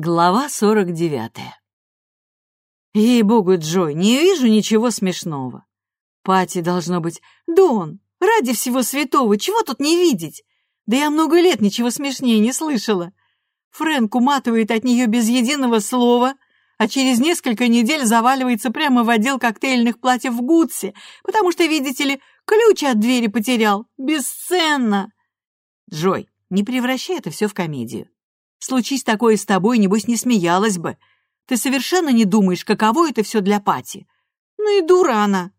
Глава сорок девятая. Ей-богу, Джой, не вижу ничего смешного. Пати должно быть... Дон, ради всего святого, чего тут не видеть? Да я много лет ничего смешнее не слышала. Фрэнк уматывает от нее без единого слова, а через несколько недель заваливается прямо в отдел коктейльных платьев в Гудсе, потому что, видите ли, ключ от двери потерял. Бесценно. Джой, не превращай это все в комедию. Случись такое с тобой, небось, не смеялась бы. Ты совершенно не думаешь, каково это все для Пати. Ну и дура она.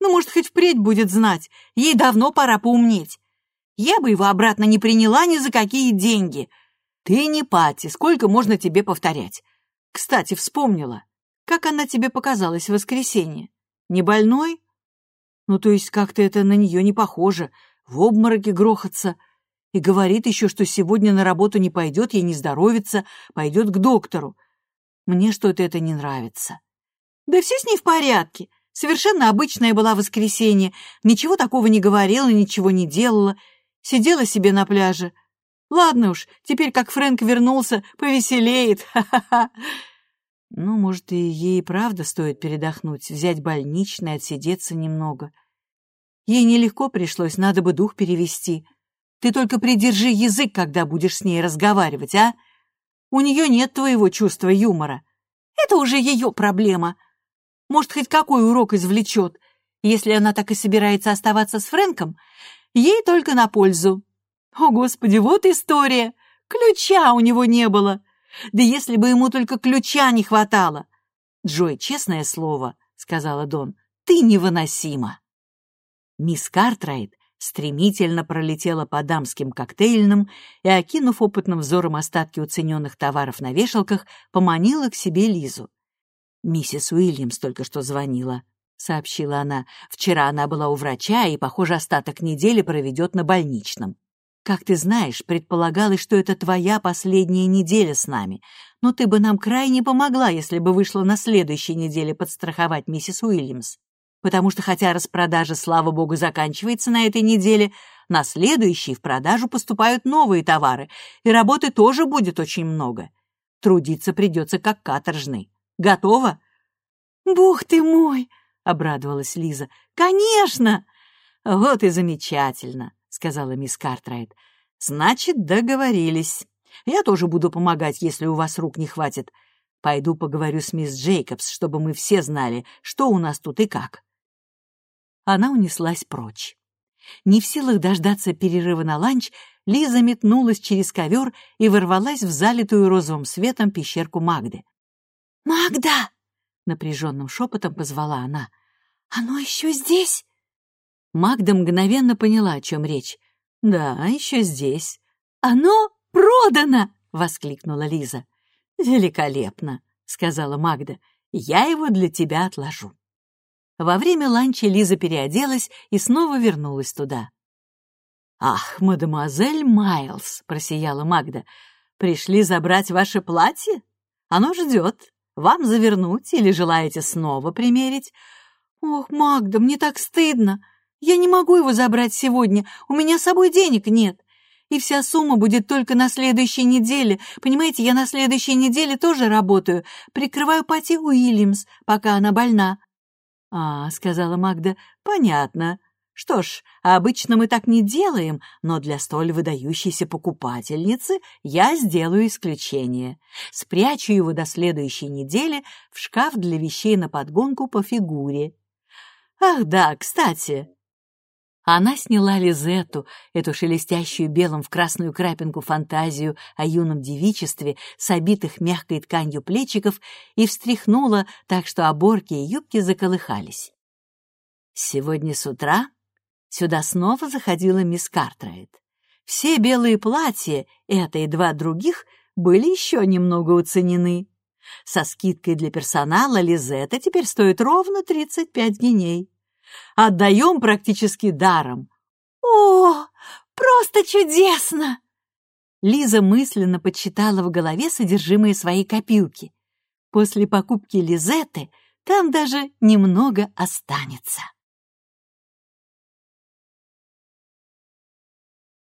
Ну, может, хоть впредь будет знать. Ей давно пора поумнеть. Я бы его обратно не приняла ни за какие деньги. Ты не Пати, сколько можно тебе повторять? Кстати, вспомнила. Как она тебе показалась в воскресенье? Не больной? Ну, то есть как-то это на нее не похоже. В обмороке грохаться. И говорит еще, что сегодня на работу не пойдет, ей не здоровится, пойдет к доктору. Мне что-то это не нравится. Да все с ней в порядке. Совершенно обычное была воскресенье. Ничего такого не говорила, ничего не делала. Сидела себе на пляже. Ладно уж, теперь как Фрэнк вернулся, повеселеет. Ну, может, и ей правда стоит передохнуть, взять больничный, отсидеться немного. Ей нелегко пришлось, надо бы дух перевести. Ты только придержи язык, когда будешь с ней разговаривать, а? У нее нет твоего чувства юмора. Это уже ее проблема. Может, хоть какой урок извлечет. Если она так и собирается оставаться с Фрэнком, ей только на пользу. О, Господи, вот история. Ключа у него не было. Да если бы ему только ключа не хватало. Джой, честное слово, — сказала Дон, — ты невыносима. Мисс Картрайт стремительно пролетела по дамским коктейльным и, окинув опытным взором остатки уцененных товаров на вешалках, поманила к себе Лизу. «Миссис Уильямс только что звонила», — сообщила она. «Вчера она была у врача и, похоже, остаток недели проведет на больничном. Как ты знаешь, предполагалось, что это твоя последняя неделя с нами, но ты бы нам крайне помогла, если бы вышла на следующей неделе подстраховать миссис Уильямс потому что хотя распродажа, слава богу, заканчивается на этой неделе, на следующей в продажу поступают новые товары, и работы тоже будет очень много. Трудиться придется как каторжный. Готово? «Бог ты мой!» — обрадовалась Лиза. «Конечно!» «Вот и замечательно!» — сказала мисс Картрайт. «Значит, договорились. Я тоже буду помогать, если у вас рук не хватит. Пойду поговорю с мисс Джейкобс, чтобы мы все знали, что у нас тут и как» она унеслась прочь. Не в силах дождаться перерыва на ланч, Лиза метнулась через ковер и ворвалась в залитую розовым светом пещерку Магды. «Магда!» — напряженным шепотом позвала она. «Оно еще здесь?» Магда мгновенно поняла, о чем речь. «Да, еще здесь». «Оно продано!» — воскликнула Лиза. «Великолепно!» — сказала Магда. «Я его для тебя отложу». Во время ланча Лиза переоделась и снова вернулась туда. «Ах, мадемуазель Майлз!» — просияла Магда. «Пришли забрать ваше платье? Оно ждет. Вам завернуть или желаете снова примерить?» «Ох, Магда, мне так стыдно! Я не могу его забрать сегодня, у меня с собой денег нет. И вся сумма будет только на следующей неделе. Понимаете, я на следующей неделе тоже работаю, прикрываю Пати Уильямс, пока она больна. «А, — сказала Магда, — понятно. Что ж, обычно мы так не делаем, но для столь выдающейся покупательницы я сделаю исключение. Спрячу его до следующей недели в шкаф для вещей на подгонку по фигуре. Ах да, кстати, она сняла Лизетту, эту шелестящую белым в красную крапинку фантазию о юном девичестве с обитых мягкой тканью плечиков и встряхнула так, что оборки и юбки заколыхались. Сегодня с утра сюда снова заходила мисс Картрайт. Все белые платья, это и два других, были еще немного уценены. Со скидкой для персонала Лизетта теперь стоит ровно 35 геней отдаем практически даром. О, просто чудесно! Лиза мысленно подсчитала в голове содержимое своей копилки. После покупки Лизеты там даже немного останется.